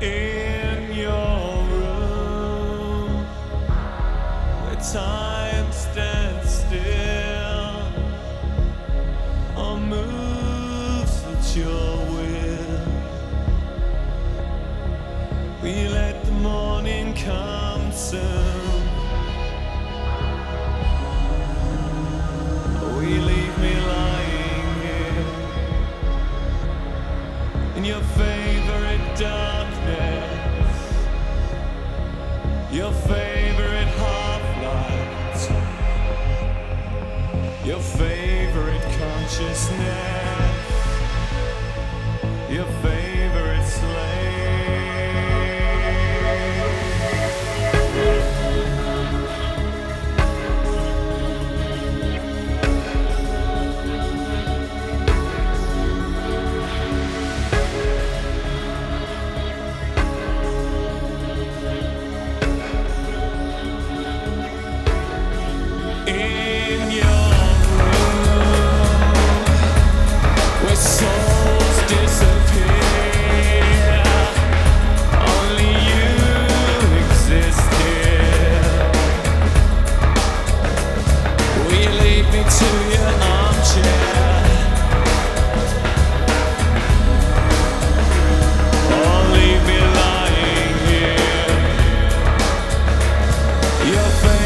in your room where time stands still or moves at your will. We let the morning come soon. Consciousness, your face